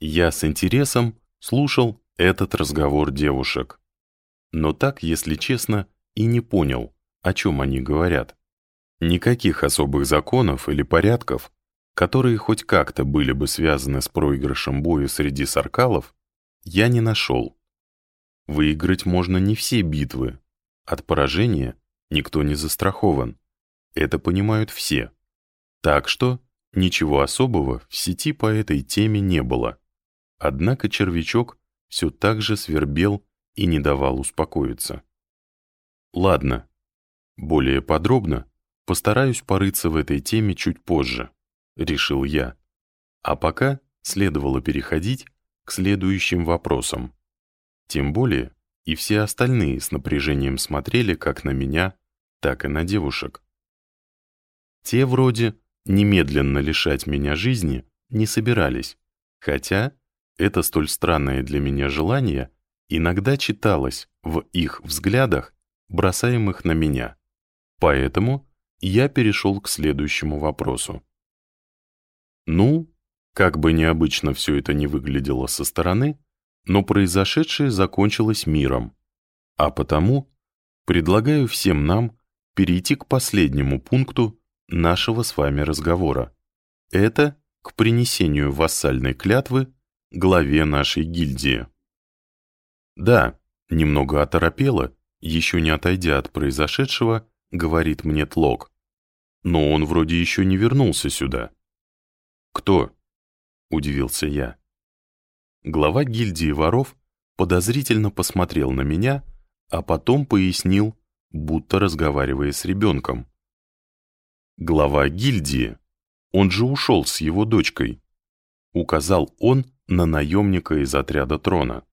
Я с интересом слушал этот разговор девушек. Но так, если честно, и не понял, о чем они говорят. Никаких особых законов или порядков, которые хоть как-то были бы связаны с проигрышем боя среди саркалов, я не нашел. Выиграть можно не все битвы. От поражения никто не застрахован. Это понимают все. Так что ничего особого в сети по этой теме не было. Однако червячок все так же свербел и не давал успокоиться. Ладно, более подробно постараюсь порыться в этой теме чуть позже, решил я. А пока следовало переходить к следующим вопросам. Тем более и все остальные с напряжением смотрели как на меня, так и на девушек. Те вроде немедленно лишать меня жизни не собирались, хотя это столь странное для меня желание иногда читалось в их взглядах, бросаемых на меня. Поэтому я перешел к следующему вопросу. Ну, как бы необычно все это не выглядело со стороны, но произошедшее закончилось миром, а потому предлагаю всем нам перейти к последнему пункту нашего с вами разговора. Это к принесению вассальной клятвы главе нашей гильдии. Да, немного оторопело, еще не отойдя от произошедшего, говорит мне Тлок. Но он вроде еще не вернулся сюда. Кто? Удивился я. Глава гильдии воров подозрительно посмотрел на меня, а потом пояснил, будто разговаривая с ребенком. Глава гильдии, он же ушел с его дочкой, указал он на наемника из отряда трона.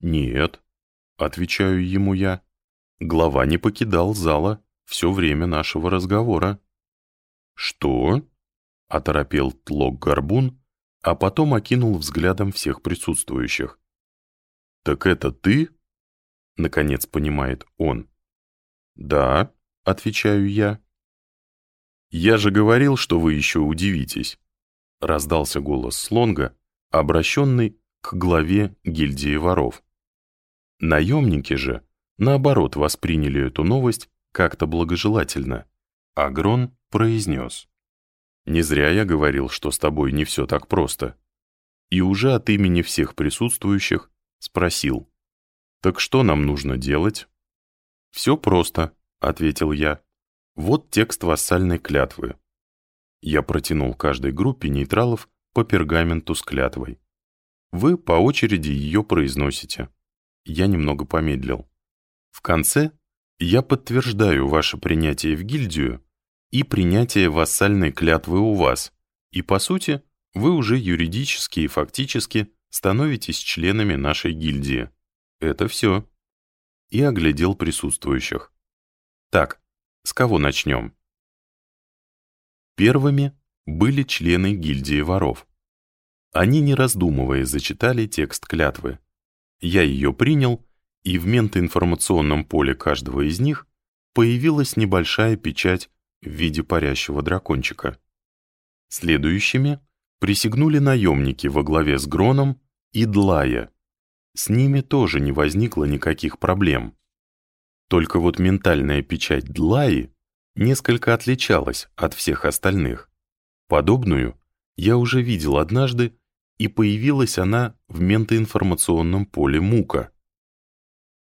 «Нет», — отвечаю ему я, — глава не покидал зала все время нашего разговора. «Что?» — оторопел Тлок-Горбун, а потом окинул взглядом всех присутствующих. «Так это ты?» — наконец понимает он. «Да», — отвечаю я. «Я же говорил, что вы еще удивитесь», — раздался голос Слонга, обращенный к главе гильдии воров. Наемники же, наоборот, восприняли эту новость как-то благожелательно. Агрон произнес. «Не зря я говорил, что с тобой не все так просто». И уже от имени всех присутствующих спросил. «Так что нам нужно делать?» «Все просто», — ответил я. «Вот текст вассальной клятвы». Я протянул каждой группе нейтралов по пергаменту с клятвой. Вы по очереди ее произносите. Я немного помедлил. В конце я подтверждаю ваше принятие в гильдию и принятие вассальной клятвы у вас, и, по сути, вы уже юридически и фактически становитесь членами нашей гильдии. Это все. И оглядел присутствующих. Так, с кого начнем? Первыми были члены гильдии воров. Они, не раздумывая, зачитали текст клятвы. Я ее принял, и в ментоинформационном поле каждого из них появилась небольшая печать в виде парящего дракончика. Следующими присягнули наемники во главе с Гроном и Длая. С ними тоже не возникло никаких проблем. Только вот ментальная печать Длаи несколько отличалась от всех остальных. Подобную я уже видел однажды, и появилась она в ментоинформационном поле Мука.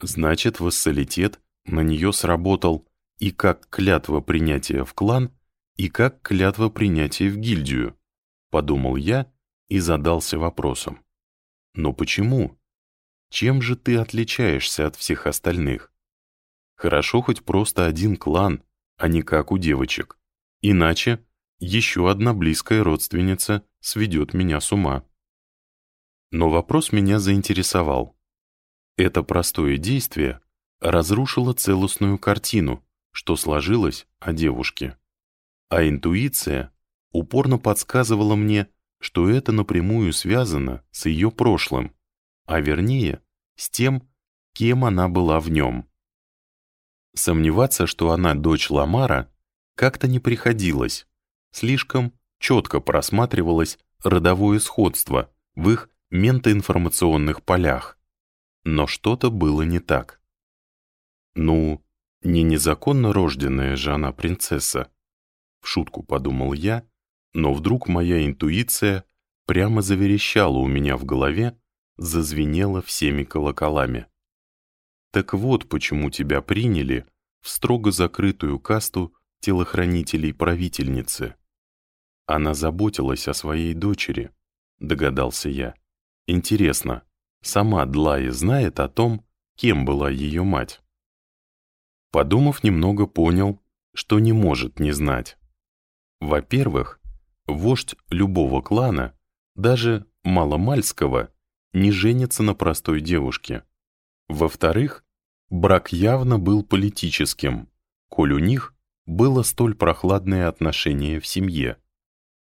Значит, вассалитет на нее сработал и как клятва принятия в клан, и как клятва принятия в гильдию, подумал я и задался вопросом. Но почему? Чем же ты отличаешься от всех остальных? Хорошо хоть просто один клан, а не как у девочек. Иначе еще одна близкая родственница сведет меня с ума. Но вопрос меня заинтересовал. Это простое действие разрушило целостную картину, что сложилось о девушке. А интуиция упорно подсказывала мне, что это напрямую связано с ее прошлым, а вернее, с тем, кем она была в нем. Сомневаться, что она дочь Ламара, как-то не приходилось. Слишком четко просматривалось родовое сходство в их ментоинформационных полях. Но что-то было не так. Ну, не незаконно рожденная же она принцесса. В шутку подумал я, но вдруг моя интуиция прямо заверещала у меня в голове, зазвенела всеми колоколами. Так вот почему тебя приняли в строго закрытую касту телохранителей правительницы. Она заботилась о своей дочери, догадался я. Интересно, сама Длая знает о том, кем была ее мать? Подумав немного, понял, что не может не знать. Во-первых, вождь любого клана, даже маломальского, не женится на простой девушке. Во-вторых, брак явно был политическим, коль у них было столь прохладное отношение в семье.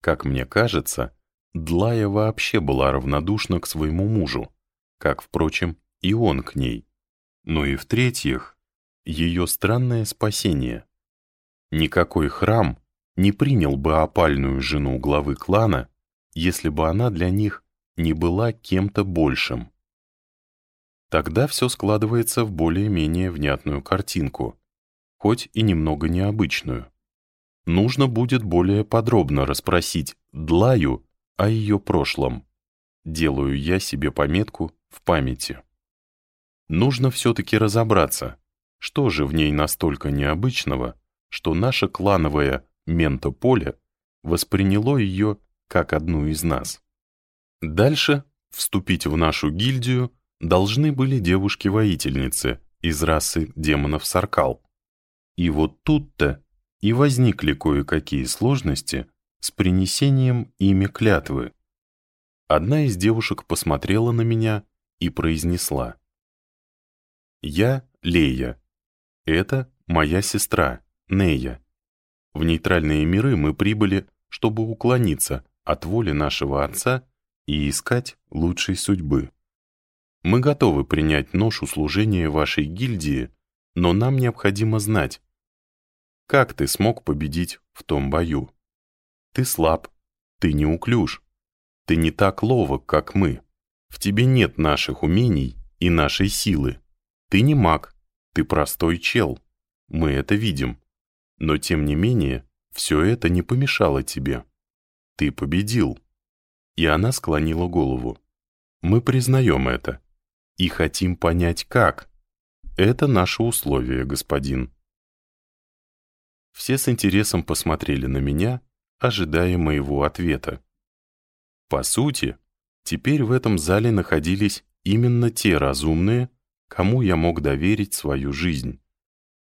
Как мне кажется, Длая вообще была равнодушна к своему мужу, как, впрочем, и он к ней. Ну и в-третьих, ее странное спасение. Никакой храм не принял бы опальную жену главы клана, если бы она для них не была кем-то большим. Тогда все складывается в более-менее внятную картинку, хоть и немного необычную. Нужно будет более подробно расспросить Длаю о ее прошлом. Делаю я себе пометку в памяти. Нужно все-таки разобраться, что же в ней настолько необычного, что наше клановое ментополе восприняло ее как одну из нас. Дальше вступить в нашу гильдию должны были девушки-воительницы из расы демонов Саркал. И вот тут-то и возникли кое-какие сложности с принесением ими клятвы. Одна из девушек посмотрела на меня и произнесла. «Я Лея. Это моя сестра, Нея. В нейтральные миры мы прибыли, чтобы уклониться от воли нашего отца и искать лучшей судьбы. Мы готовы принять ношу служения вашей гильдии, но нам необходимо знать, как ты смог победить в том бою. Ты слаб, ты неуклюж, ты не так ловок, как мы. В тебе нет наших умений и нашей силы. Ты не маг, ты простой чел. Мы это видим. Но тем не менее, все это не помешало тебе. Ты победил. И она склонила голову. Мы признаем это. И хотим понять, как. Это наше условие, господин. Все с интересом посмотрели на меня, ожидая моего ответа. По сути, теперь в этом зале находились именно те разумные, кому я мог доверить свою жизнь.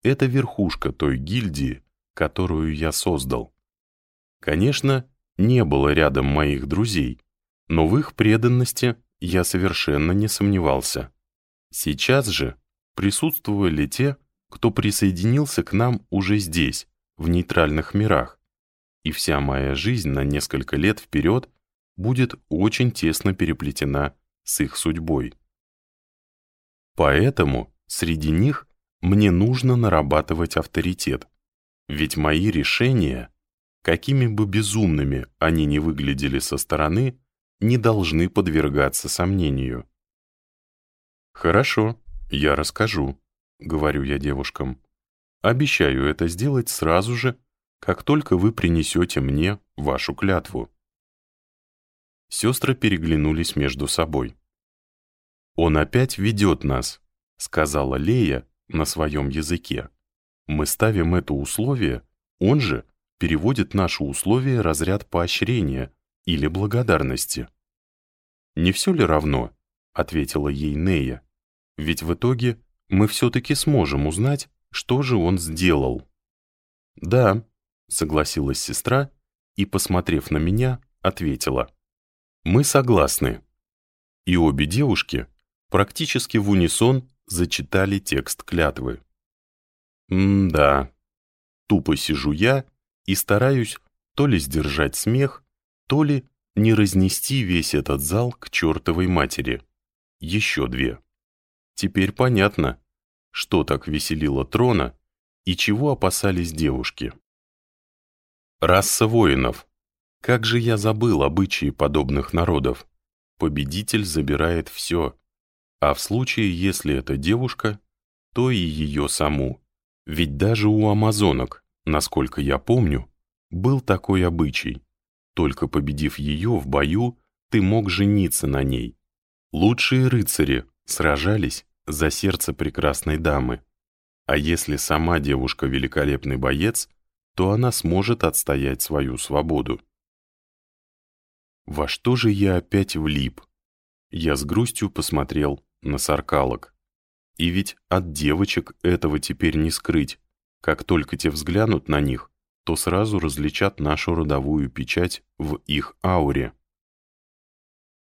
Это верхушка той гильдии, которую я создал. Конечно, не было рядом моих друзей, но в их преданности я совершенно не сомневался. Сейчас же присутствовали те, кто присоединился к нам уже здесь, в нейтральных мирах, и вся моя жизнь на несколько лет вперед будет очень тесно переплетена с их судьбой. Поэтому среди них мне нужно нарабатывать авторитет, ведь мои решения, какими бы безумными они ни выглядели со стороны, не должны подвергаться сомнению. «Хорошо, я расскажу», — говорю я девушкам. «Обещаю это сделать сразу же, как только вы принесете мне вашу клятву». Сестры переглянулись между собой. «Он опять ведет нас», — сказала Лея на своем языке. «Мы ставим это условие, он же переводит наше условие разряд поощрения или благодарности». «Не все ли равно?» — ответила ей Нея. «Ведь в итоге мы все-таки сможем узнать, что же он сделал». «Да», — согласилась сестра и, посмотрев на меня, ответила. «Мы согласны». И обе девушки практически в унисон зачитали текст клятвы. М-да. Тупо сижу я и стараюсь то ли сдержать смех, то ли не разнести весь этот зал к чертовой матери. Еще две. Теперь понятно, что так веселило трона и чего опасались девушки. Раса воинов. Как же я забыл обычаи подобных народов. победитель забирает все, а в случае, если это девушка, то и ее саму. Ведь даже у амазонок, насколько я помню, был такой обычай. Только победив ее в бою, ты мог жениться на ней. Лучшие рыцари сражались за сердце прекрасной дамы. А если сама девушка великолепный боец, то она сможет отстоять свою свободу. Во что же я опять влип? Я с грустью посмотрел на саркалок. И ведь от девочек этого теперь не скрыть. Как только те взглянут на них, то сразу различат нашу родовую печать в их ауре.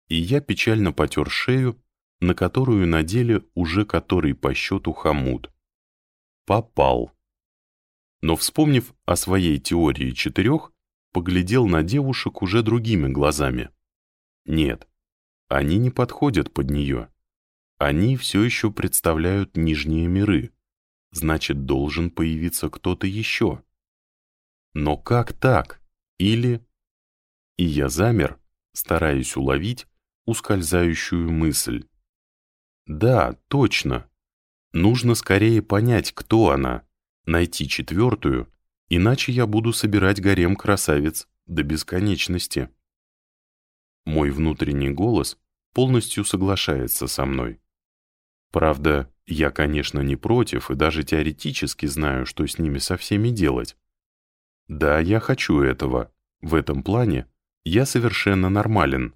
И я печально потер шею, на которую надели уже который по счету хомут. Попал. Но вспомнив о своей теории четырех, поглядел на девушек уже другими глазами. Нет, они не подходят под нее. Они все еще представляют нижние миры. Значит, должен появиться кто-то еще. Но как так? Или... И я замер, стараясь уловить ускользающую мысль. Да, точно. Нужно скорее понять, кто она, найти четвертую, иначе я буду собирать гарем красавиц до бесконечности. Мой внутренний голос полностью соглашается со мной. Правда, я, конечно, не против и даже теоретически знаю, что с ними со всеми делать. Да, я хочу этого. В этом плане я совершенно нормален.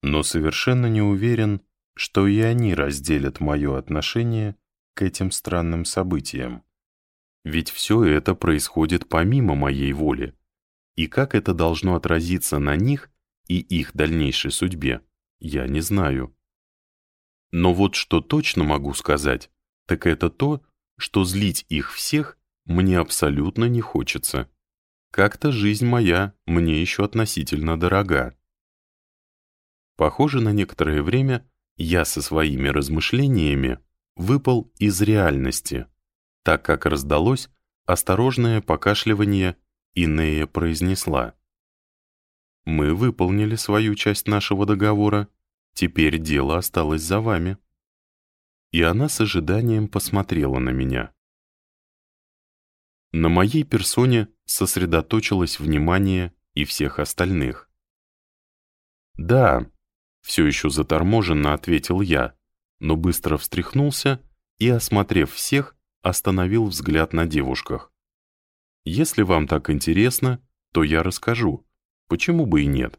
Но совершенно не уверен, что и они разделят мое отношение к этим странным событиям. Ведь все это происходит помимо моей воли. И как это должно отразиться на них и их дальнейшей судьбе, я не знаю. Но вот что точно могу сказать, так это то, что злить их всех мне абсолютно не хочется. Как-то жизнь моя мне еще относительно дорога. Похоже, на некоторое время я со своими размышлениями выпал из реальности, так как раздалось осторожное покашливание, и Нея произнесла. «Мы выполнили свою часть нашего договора, теперь дело осталось за вами». И она с ожиданием посмотрела на меня. На моей персоне сосредоточилось внимание и всех остальных. «Да», — все еще заторможенно ответил я, но быстро встряхнулся и, осмотрев всех, остановил взгляд на девушках. «Если вам так интересно, то я расскажу, почему бы и нет.